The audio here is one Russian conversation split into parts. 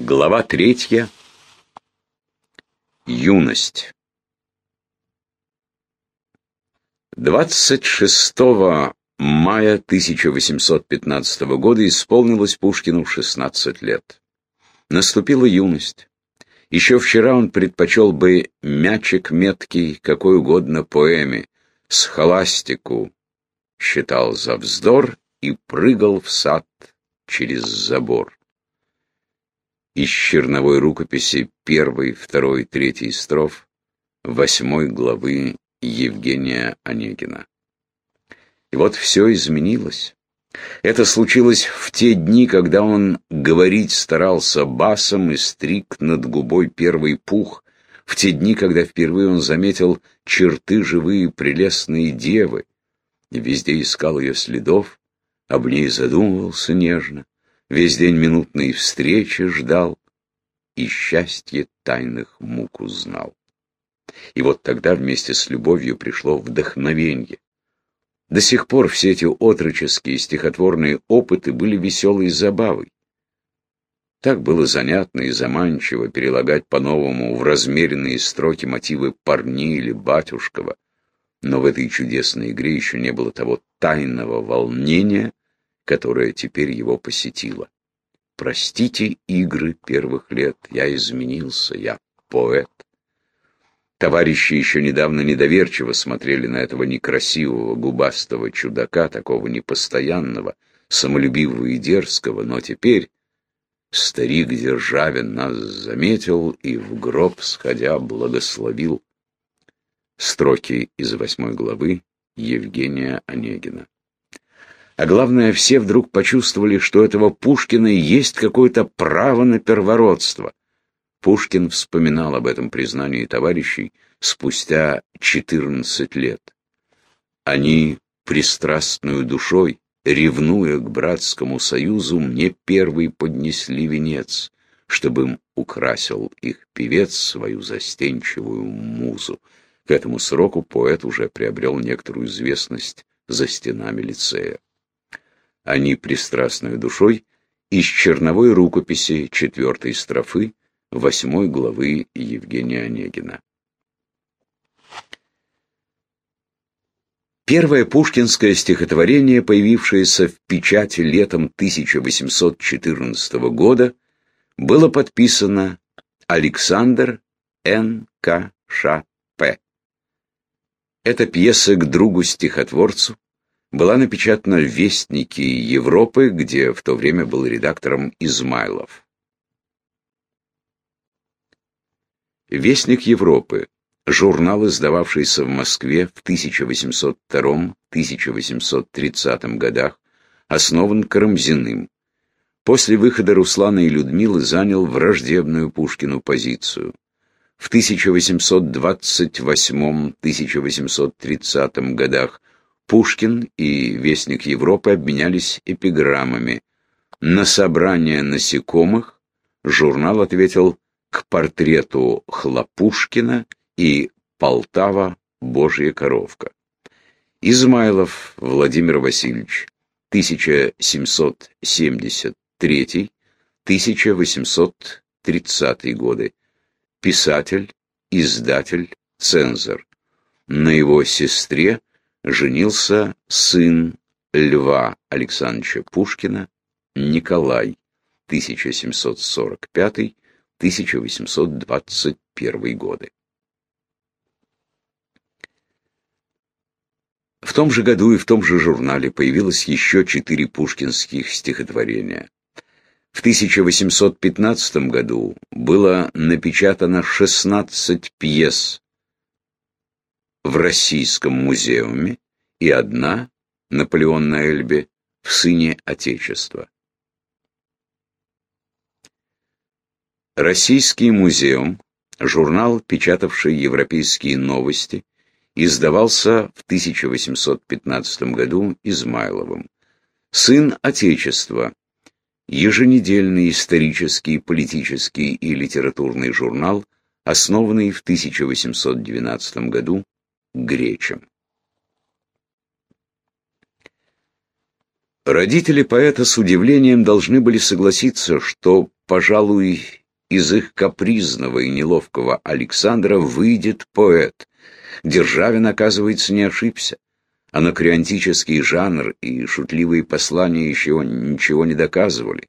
Глава третья. Юность. 26 мая 1815 года исполнилось Пушкину 16 лет. Наступила юность. Еще вчера он предпочел бы мячик меткий какой угодно поэме, схоластику, считал за вздор и прыгал в сад через забор из черновой рукописи первой, второй, третьей строф восьмой главы Евгения Онегина. И вот все изменилось. Это случилось в те дни, когда он говорить старался басом и стриг над губой первый пух, в те дни, когда впервые он заметил черты живые прелестные девы, везде искал ее следов, об ней задумывался нежно, Весь день минутной встречи ждал и счастье тайных мук узнал. И вот тогда вместе с любовью пришло вдохновение. До сих пор все эти отроческие стихотворные опыты были веселой забавой. Так было занятно и заманчиво перелагать по-новому в размеренные строки мотивы Парни или Батюшкова, но в этой чудесной игре еще не было того тайного волнения, которая теперь его посетила. Простите игры первых лет, я изменился, я поэт. Товарищи еще недавно недоверчиво смотрели на этого некрасивого губастого чудака, такого непостоянного, самолюбивого и дерзкого, но теперь старик Державин нас заметил и в гроб сходя благословил. Строки из восьмой главы Евгения Онегина. А главное, все вдруг почувствовали, что этого Пушкина есть какое-то право на первородство. Пушкин вспоминал об этом признании товарищей спустя 14 лет. Они пристрастную душой, ревнуя к братскому союзу, мне первый поднесли венец, чтобы им украсил их певец свою застенчивую музу. К этому сроку поэт уже приобрел некоторую известность за стенами лицея они пристрастной душой, из черновой рукописи четвертой строфы восьмой главы Евгения Онегина. Первое пушкинское стихотворение, появившееся в печати летом 1814 года, было подписано Александр Н. К. Ш. П. Это пьеса к другу-стихотворцу, была напечатана в Вестнике Европы, где в то время был редактором Измайлов. Вестник Европы – журнал, издававшийся в Москве в 1802-1830 годах, основан Карамзиным. После выхода Руслана и Людмилы занял враждебную Пушкину позицию. В 1828-1830 годах Пушкин и Вестник Европы обменялись эпиграммами. На собрание насекомых журнал ответил к портрету Хлопушкина и Полтава «Божья коровка». Измайлов Владимир Васильевич, 1773-1830 годы. Писатель, издатель, цензор. На его сестре женился сын Льва Александровича Пушкина Николай 1745-1821 годы. В том же году и в том же журнале появилось еще четыре пушкинских стихотворения. В 1815 году было напечатано 16 пьес в Российском музеуме и одна, Наполеон на Эльбе, в «Сыне Отечества». Российский музеум, журнал, печатавший европейские новости, издавался в 1815 году Измайловым. «Сын Отечества» еженедельный исторический, политический и литературный журнал, основанный в 1812 году гречам. Родители поэта с удивлением должны были согласиться, что, пожалуй, из их капризного и неловкого Александра выйдет поэт. Державин, оказывается, не ошибся. Анакреонтический жанр и шутливые послания еще ничего не доказывали.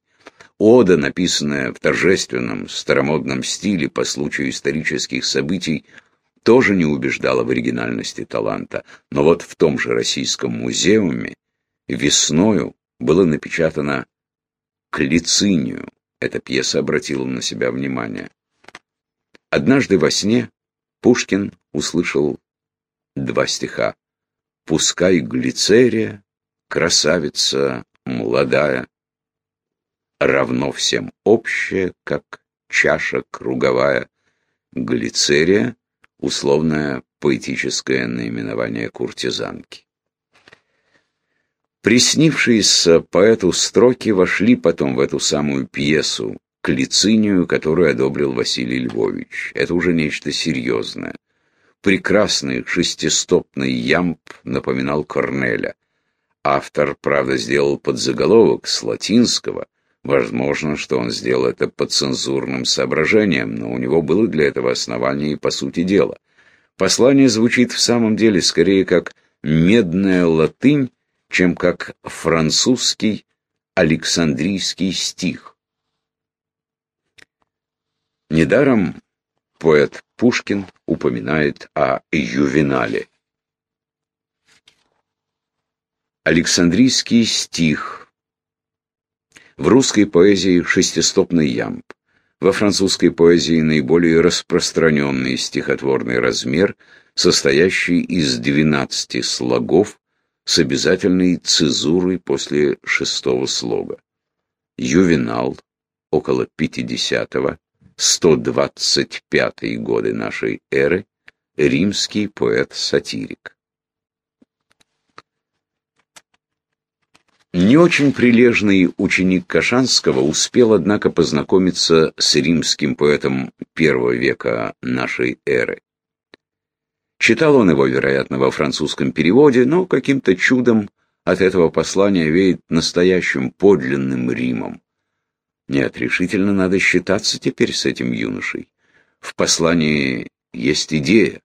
Ода, написанная в торжественном старомодном стиле по случаю исторических событий, тоже не убеждала в оригинальности таланта. Но вот в том же Российском музеуме весною было напечатано «К лицинию». Эта пьеса обратила на себя внимание. Однажды во сне Пушкин услышал два стиха. «Пускай глицерия, красавица молодая, равно всем общее, как чаша круговая. Глицерия — условное поэтическое наименование куртизанки. Приснившиеся поэту строки вошли потом в эту самую пьесу к лицинию, которую одобрил Василий Львович. Это уже нечто серьезное. Прекрасный шестистопный ямб напоминал Корнеля. Автор, правда, сделал подзаголовок с латинского. Возможно, что он сделал это по цензурным соображениям, но у него было для этого основание и по сути дела. Послание звучит в самом деле скорее как «медная латынь», чем как французский Александрийский стих. Недаром поэт Пушкин упоминает о Ювенале. Александрийский стих. В русской поэзии шестистопный ямб. Во французской поэзии наиболее распространенный стихотворный размер, состоящий из двенадцати слогов, с обязательной цезурой после шестого слога. Ювенал, около 50-го, 125 годы нашей эры, римский поэт-сатирик. Не очень прилежный ученик Кашанского успел, однако, познакомиться с римским поэтом первого века нашей эры. Читал он его, вероятно, во французском переводе, но каким-то чудом от этого послания веет настоящим подлинным Римом. Нет, решительно надо считаться теперь с этим юношей. В послании есть идея.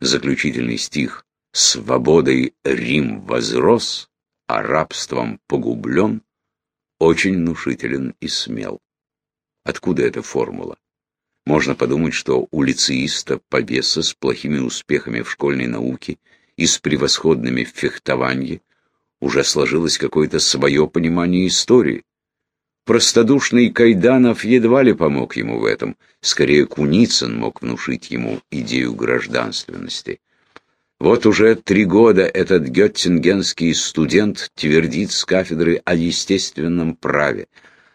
Заключительный стих «Свободой Рим возрос, а рабством погублен» очень внушителен и смел. Откуда эта формула? Можно подумать, что у лицеиста Повеса с плохими успехами в школьной науке и с превосходными в фехтовании уже сложилось какое-то свое понимание истории. Простодушный Кайданов едва ли помог ему в этом, скорее Куницын мог внушить ему идею гражданственности. Вот уже три года этот геттингенский студент твердит с кафедры о естественном праве,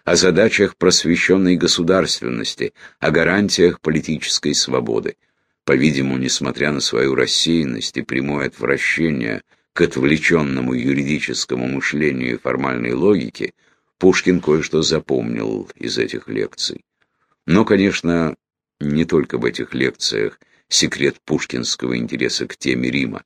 о задачах просвещенной государственности, о гарантиях политической свободы. По-видимому, несмотря на свою рассеянность и прямое отвращение к отвлеченному юридическому мышлению и формальной логике, Пушкин кое-что запомнил из этих лекций. Но, конечно, не только в этих лекциях секрет пушкинского интереса к теме Рима.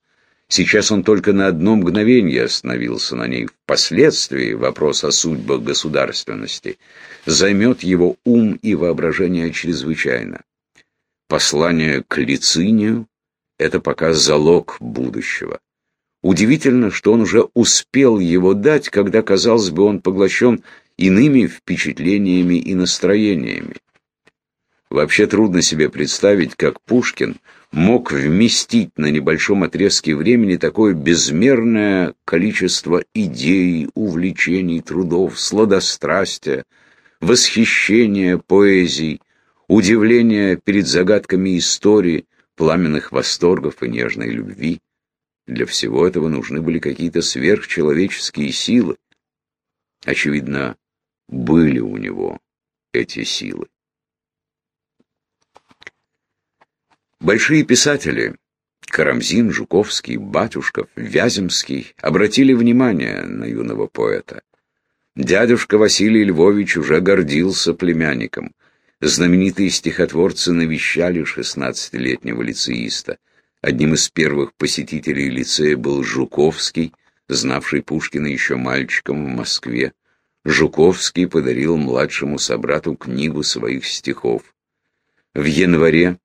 Сейчас он только на одно мгновение остановился на ней. Впоследствии вопрос о судьбах государственности займет его ум и воображение чрезвычайно. Послание к Лицинию — это пока залог будущего. Удивительно, что он уже успел его дать, когда, казалось бы, он поглощен иными впечатлениями и настроениями. Вообще трудно себе представить, как Пушкин мог вместить на небольшом отрезке времени такое безмерное количество идей, увлечений, трудов, сладострастия, восхищения поэзией, удивления перед загадками истории, пламенных восторгов и нежной любви. Для всего этого нужны были какие-то сверхчеловеческие силы. Очевидно, были у него эти силы. Большие писатели Карамзин, Жуковский, Батюшков, Вяземский обратили внимание на юного поэта. Дядюшка Василий Львович уже гордился племянником. Знаменитые стихотворцы навещали шестнадцатилетнего лицеиста. Одним из первых посетителей лицея был Жуковский, знавший Пушкина еще мальчиком в Москве, Жуковский подарил младшему собрату книгу своих стихов. В январе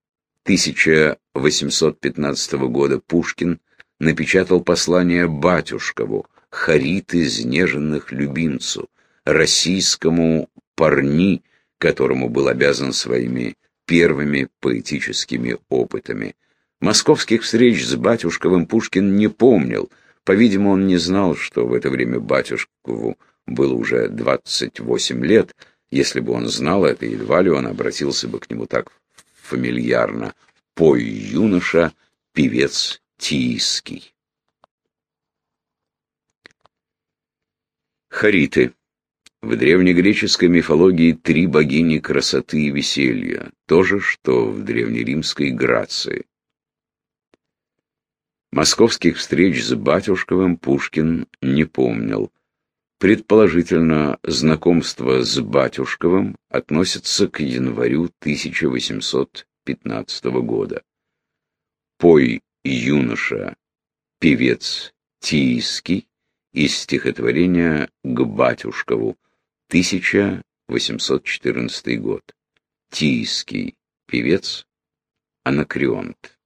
1815 года Пушкин напечатал послание батюшкову, Харит изнеженных любимцу, российскому парни, которому был обязан своими первыми поэтическими опытами. Московских встреч с Батюшковым Пушкин не помнил. По-видимому, он не знал, что в это время Батюшкову было уже 28 лет. Если бы он знал это, едва ли он обратился бы к нему так фамильярно. «Пой, юноша, певец Тийский». Хариты. В древнегреческой мифологии три богини красоты и веселья, то же, что в древнеримской Грации. Московских встреч с Батюшковым Пушкин не помнил. Предположительно, знакомство с Батюшковым относится к январю 1815 года. «Пой, юноша, певец Тийский» из стихотворения «К Батюшкову», 1814 год. Тийский певец Анакреонт.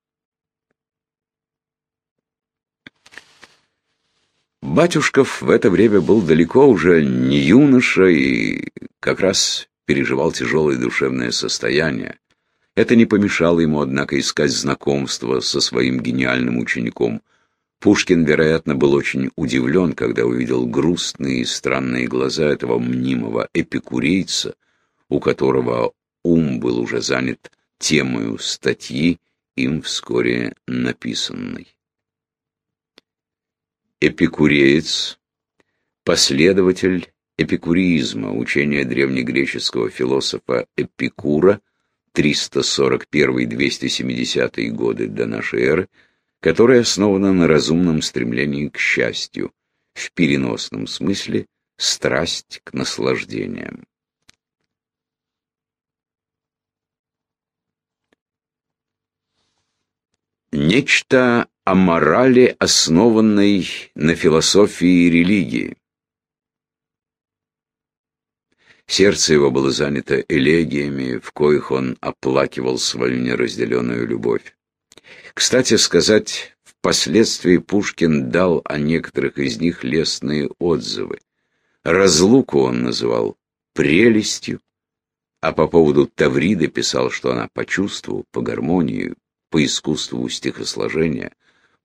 Батюшков в это время был далеко уже не юноша и как раз переживал тяжелое душевное состояние. Это не помешало ему, однако, искать знакомство со своим гениальным учеником. Пушкин, вероятно, был очень удивлен, когда увидел грустные и странные глаза этого мнимого эпикурейца, у которого ум был уже занят темою статьи, им вскоре написанной. Эпикуреец, последователь эпикуризма, учения древнегреческого философа Эпикура, 341-270 годы до нашей эры, которая основана на разумном стремлении к счастью, в переносном смысле страсть к наслаждениям. Нечто о морали, основанной на философии и религии. Сердце его было занято элегиями, в коих он оплакивал свою неразделенную любовь. Кстати сказать, впоследствии Пушкин дал о некоторых из них лестные отзывы. Разлуку он называл прелестью, а по поводу Тавриды писал, что она по чувству, по гармонии, по искусству стихосложения,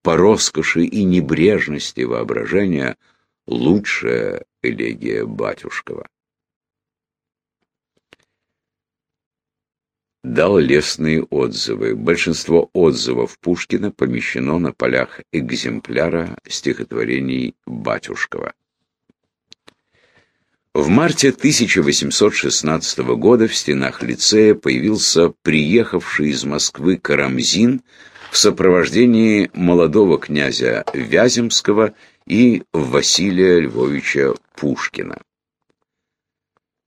по роскоши и небрежности воображения лучшая элегия Батюшкова. Дал лестные отзывы. Большинство отзывов Пушкина помещено на полях экземпляра стихотворений Батюшкова. В марте 1816 года в стенах лицея появился приехавший из Москвы Карамзин в сопровождении молодого князя Вяземского и Василия Львовича Пушкина.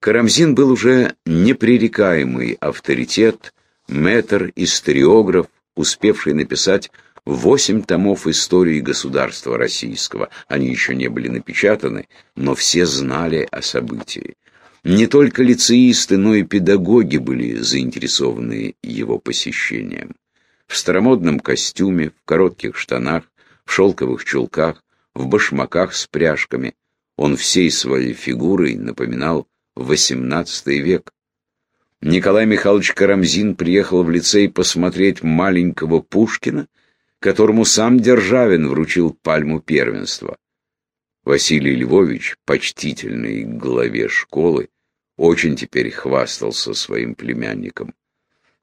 Карамзин был уже непререкаемый авторитет, мэтр, историограф, успевший написать восемь томов истории государства российского. Они еще не были напечатаны, но все знали о событии. Не только лицеисты, но и педагоги были заинтересованы его посещением в старомодном костюме, в коротких штанах, в шелковых чулках, в башмаках с пряжками. Он всей своей фигурой напоминал XVIII век. Николай Михайлович Карамзин приехал в лицей посмотреть маленького Пушкина, которому сам Державин вручил пальму первенства. Василий Львович, почтительный главе школы, очень теперь хвастался своим племянником.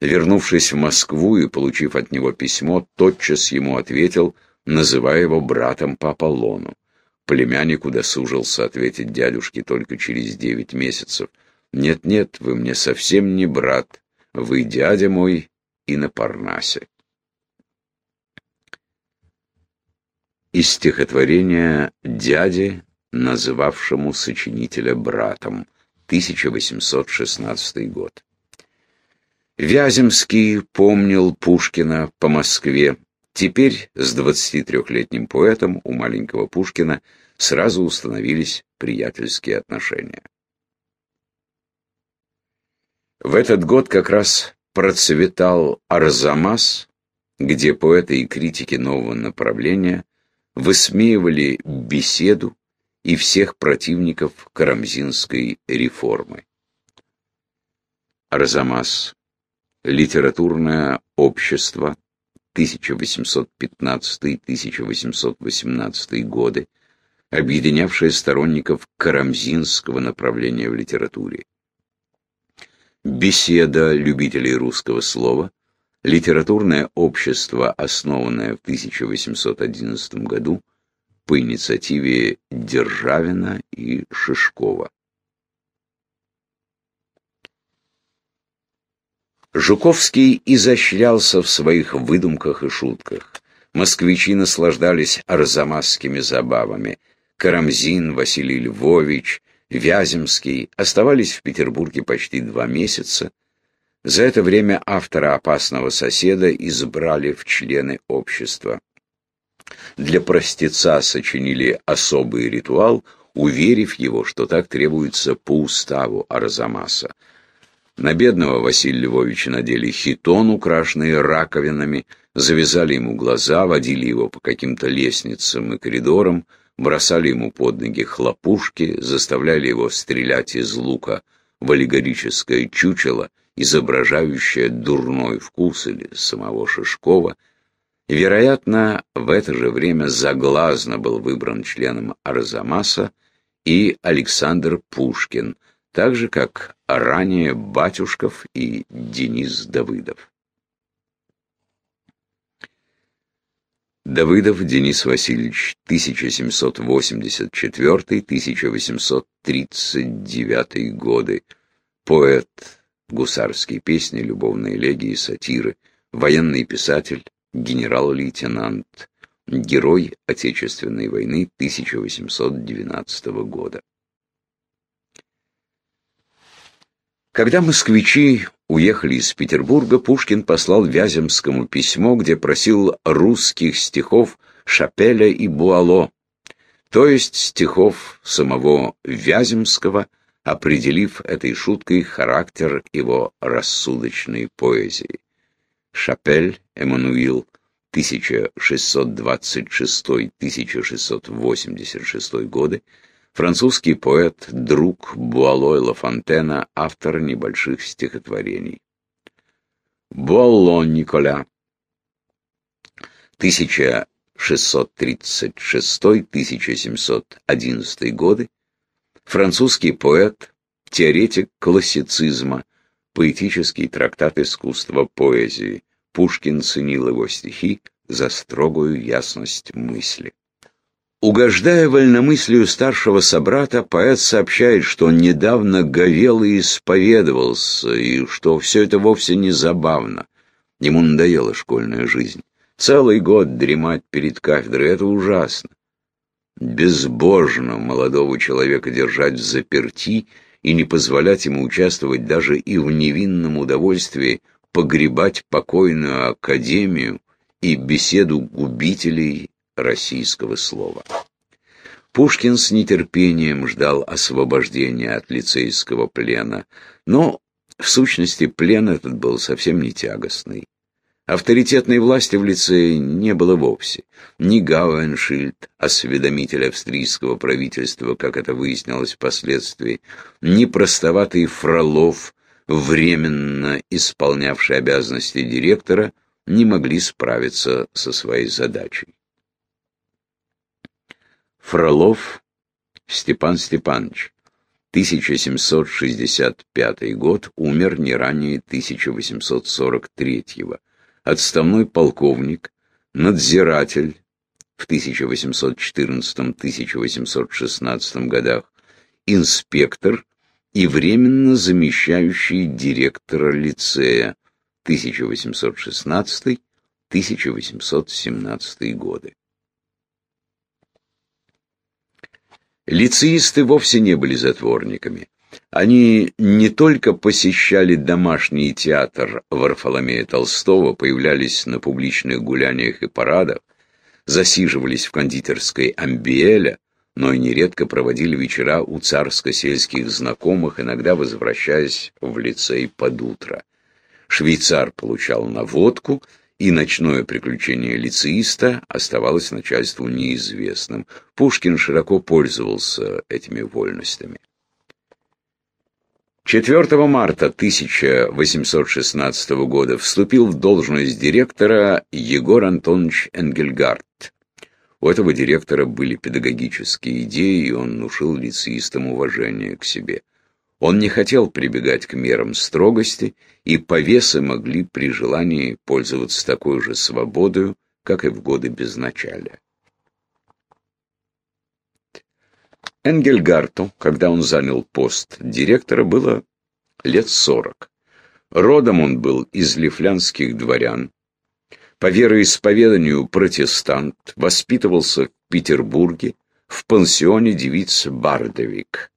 Вернувшись в Москву и получив от него письмо, тотчас ему ответил, называя его братом по Аполлону. Племянник удосужился ответить дядюшке только через девять месяцев. «Нет-нет, вы мне совсем не брат, вы дядя мой и на Парнасе». Из стихотворения «Дяде», называвшему сочинителя братом, 1816 год. Вяземский помнил Пушкина по Москве. Теперь с 23-летним поэтом у маленького Пушкина сразу установились приятельские отношения. В этот год как раз процветал Арзамас, где поэты и критики нового направления высмеивали беседу и всех противников карамзинской реформы. Арзамас. Литературное общество. 1815-1818 годы, объединявшее сторонников карамзинского направления в литературе. Беседа любителей русского слова, литературное общество, основанное в 1811 году по инициативе Державина и Шишкова. Жуковский изощрялся в своих выдумках и шутках. Москвичи наслаждались арзамасскими забавами. Карамзин, Василий Львович, Вяземский оставались в Петербурге почти два месяца. За это время автора «Опасного соседа» избрали в члены общества. Для простеца сочинили особый ритуал, уверив его, что так требуется по уставу Арзамаса. На бедного Василия Львовича надели хитон, украшенный раковинами, завязали ему глаза, водили его по каким-то лестницам и коридорам, бросали ему под ноги хлопушки, заставляли его стрелять из лука в аллегорическое чучело, изображающее дурной вкус или самого Шишкова. Вероятно, в это же время заглазно был выбран членом Арзамаса и Александр Пушкин, так же, как ранее Батюшков и Денис Давыдов. Давыдов Денис Васильевич, 1784-1839 годы, поэт, гусарские песни, любовные элегии, сатиры, военный писатель, генерал-лейтенант, герой Отечественной войны 1812 года. Когда москвичи уехали из Петербурга, Пушкин послал Вяземскому письмо, где просил русских стихов Шапеля и Буало, то есть стихов самого Вяземского, определив этой шуткой характер его рассудочной поэзии. Шапель, Эммануил, 1626-1686 годы, Французский поэт, друг Буало и Лафонтена, автор небольших стихотворений. Буало Николя, 1636-1711 годы, французский поэт, теоретик классицизма, поэтический трактат искусства поэзии. Пушкин ценил его стихи за строгую ясность мысли. Угождая вольномыслию старшего собрата, поэт сообщает, что он недавно говел и исповедовался, и что все это вовсе не забавно. Ему надоела школьная жизнь. Целый год дремать перед кафедрой — это ужасно. Безбожно молодого человека держать в заперти и не позволять ему участвовать даже и в невинном удовольствии погребать покойную академию и беседу губителей российского слова. Пушкин с нетерпением ждал освобождения от лицейского плена, но, в сущности, плен этот был совсем не тягостный. Авторитетной власти в лицее не было вовсе. Ни Гауэншильд, осведомитель австрийского правительства, как это выяснилось впоследствии, ни простоватый Фролов, временно исполнявший обязанности директора, не могли справиться со своей задачей. Фролов Степан Степанович, 1765 год, умер не ранее 1843 -го. Отставной полковник, надзиратель в 1814-1816 годах, инспектор и временно замещающий директора лицея 1816-1817 годы. Лицеисты вовсе не были затворниками. Они не только посещали домашний театр Варфоломея Толстого, появлялись на публичных гуляниях и парадах, засиживались в кондитерской Амбиэля, но и нередко проводили вечера у царско-сельских знакомых, иногда возвращаясь в лицей под утро. Швейцар получал наводку, и ночное приключение лицеиста оставалось начальству неизвестным. Пушкин широко пользовался этими вольностями. 4 марта 1816 года вступил в должность директора Егор Антонович Энгельгард. У этого директора были педагогические идеи, и он внушил лицеистам уважение к себе. Он не хотел прибегать к мерам строгости, и повесы могли при желании пользоваться такой же свободою, как и в годы безначалия. Энгельгарту, когда он занял пост директора, было лет сорок. Родом он был из лифлянских дворян. По вероисповеданию протестант, воспитывался в Петербурге, в пансионе девиц Бардовик.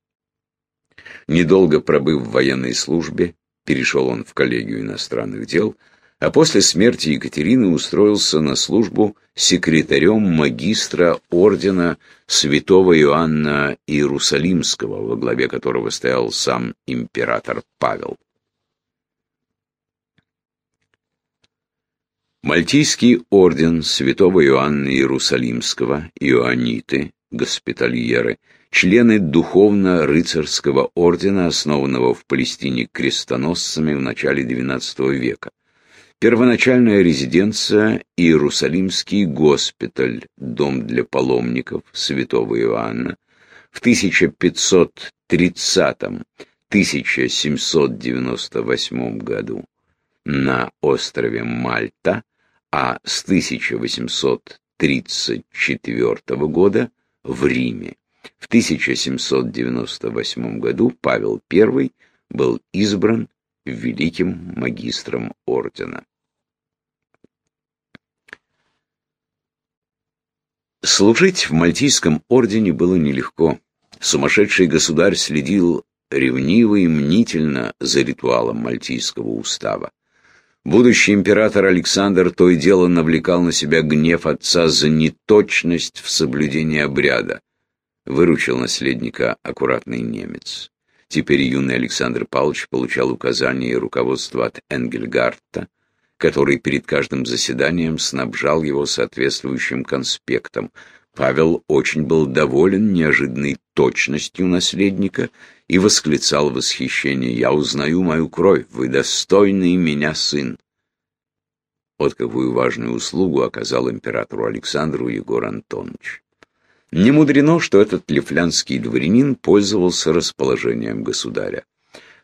Недолго пробыв в военной службе, перешел он в коллегию иностранных дел, а после смерти Екатерины устроился на службу секретарем магистра ордена святого Иоанна Иерусалимского, во главе которого стоял сам император Павел. Мальтийский орден святого Иоанна Иерусалимского, иоанниты, госпитальеры, члены духовно-рыцарского ордена, основанного в Палестине крестоносцами в начале XII века. Первоначальная резиденция – Иерусалимский госпиталь, дом для паломников святого Иоанна. В 1530-1798 году на острове Мальта, а с 1834 года в Риме. В 1798 году Павел I был избран великим магистром ордена. Служить в Мальтийском ордене было нелегко. Сумасшедший государь следил ревниво и мнительно за ритуалом Мальтийского устава. Будущий император Александр то и дело навлекал на себя гнев отца за неточность в соблюдении обряда. Выручил наследника аккуратный немец. Теперь юный Александр Павлович получал указания и руководство от Энгельгарта, который перед каждым заседанием снабжал его соответствующим конспектом. Павел очень был доволен неожиданной точностью наследника и восклицал в восхищении «Я узнаю мою кровь, вы достойный меня сын». Вот какую важную услугу оказал императору Александру Егор Антонович. Не мудрено, что этот лифлянский дворянин пользовался расположением государя.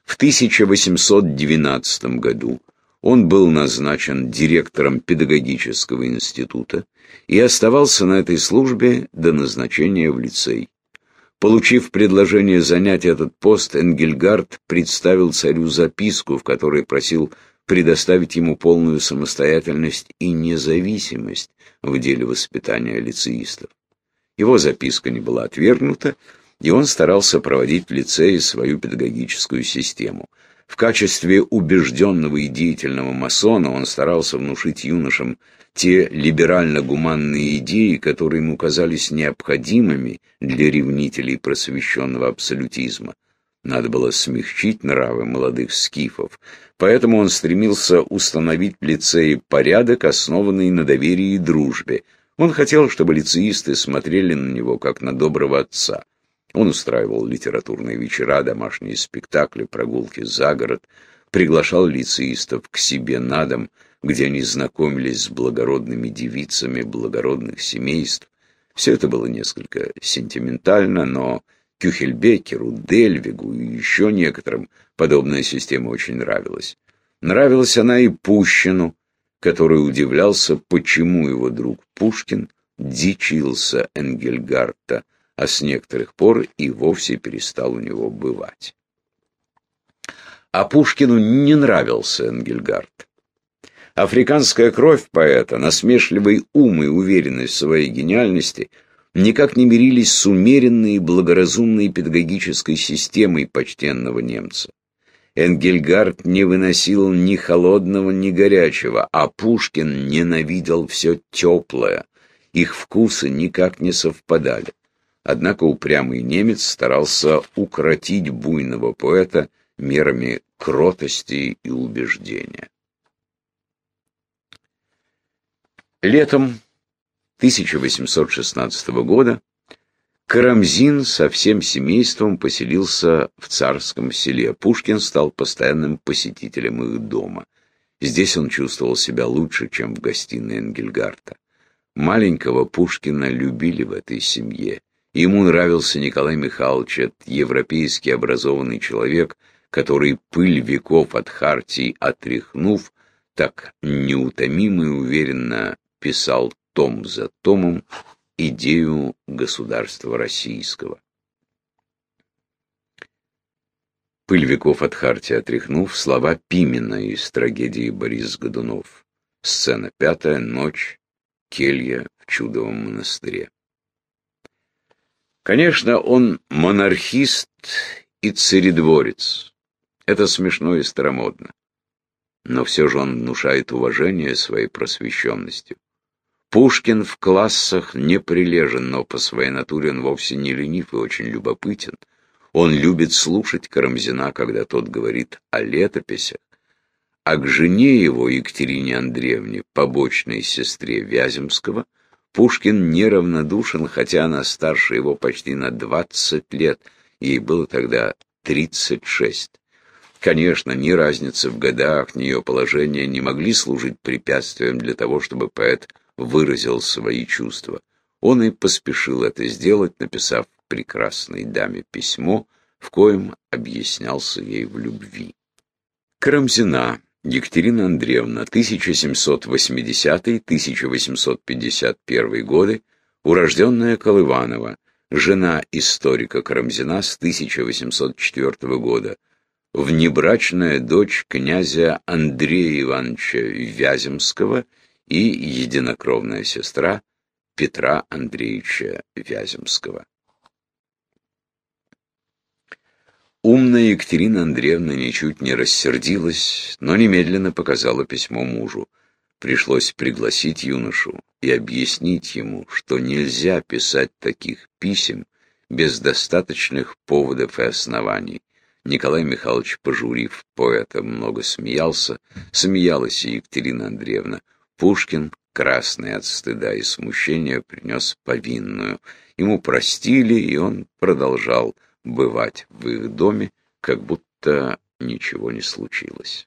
В 1812 году он был назначен директором педагогического института и оставался на этой службе до назначения в лицей. Получив предложение занять этот пост, Энгельгард представил царю записку, в которой просил предоставить ему полную самостоятельность и независимость в деле воспитания лицеистов. Его записка не была отвергнута, и он старался проводить в лицее свою педагогическую систему. В качестве убежденного и деятельного масона он старался внушить юношам те либерально-гуманные идеи, которые ему казались необходимыми для ревнителей просвещенного абсолютизма. Надо было смягчить нравы молодых скифов, поэтому он стремился установить в лицее порядок, основанный на доверии и дружбе. Он хотел, чтобы лицеисты смотрели на него, как на доброго отца. Он устраивал литературные вечера, домашние спектакли, прогулки за город, приглашал лицеистов к себе на дом, где они знакомились с благородными девицами благородных семейств. Все это было несколько сентиментально, но Кюхельбекеру, Дельвигу и еще некоторым подобная система очень нравилась. Нравилась она и Пущину, который удивлялся, почему его друг Пушкин дичился Энгельгарта, а с некоторых пор и вовсе перестал у него бывать. А Пушкину не нравился Энгельгард. Африканская кровь поэта, насмешливый ум и уверенность в своей гениальности никак не мирились с умеренной и благоразумной педагогической системой почтенного немца. Энгельгард не выносил ни холодного, ни горячего, а Пушкин ненавидел все теплое. Их вкусы никак не совпадали. Однако упрямый немец старался укротить буйного поэта мерами кротости и убеждения. Летом 1816 года Карамзин со всем семейством поселился в царском селе. Пушкин стал постоянным посетителем их дома. Здесь он чувствовал себя лучше, чем в гостиной Энгельгарта. Маленького Пушкина любили в этой семье. Ему нравился Николай Михайлович, европейский образованный человек, который пыль веков от Хартии отряхнув, так неутомимо и уверенно писал том за томом идею государства российского. Пыль веков от Харти отряхнув, слова Пимена из трагедии Борис Годунов. Сцена пятая, ночь, келья в чудовом монастыре. Конечно, он монархист и царедворец. Это смешно и старомодно. Но все же он внушает уважение своей просвещенностью. Пушкин в классах не прилежен, но по своей натуре он вовсе не ленив и очень любопытен. Он любит слушать Карамзина, когда тот говорит о летописях, а к жене его, Екатерине Андреевне, побочной сестре Вяземского, Пушкин неравнодушен, хотя она старше его почти на 20 лет, ей было тогда 36. Конечно, ни разница в годах, ни ее положение не могли служить препятствием для того, чтобы поэт выразил свои чувства. Он и поспешил это сделать, написав прекрасной даме письмо, в коем объяснялся ей в любви. Карамзина Екатерина Андреевна, 1780-1851 годы, урожденная Колыванова, жена историка Карамзина с 1804 года, внебрачная дочь князя Андрея Ивановича Вяземского и единокровная сестра Петра Андреевича Вяземского. Умная Екатерина Андреевна ничуть не рассердилась, но немедленно показала письмо мужу. Пришлось пригласить юношу и объяснить ему, что нельзя писать таких писем без достаточных поводов и оснований. Николай Михайлович, пожурив поэта, много смеялся, смеялась и Екатерина Андреевна. Пушкин, красный от стыда и смущения, принес повинную. Ему простили, и он продолжал бывать в их доме, как будто ничего не случилось.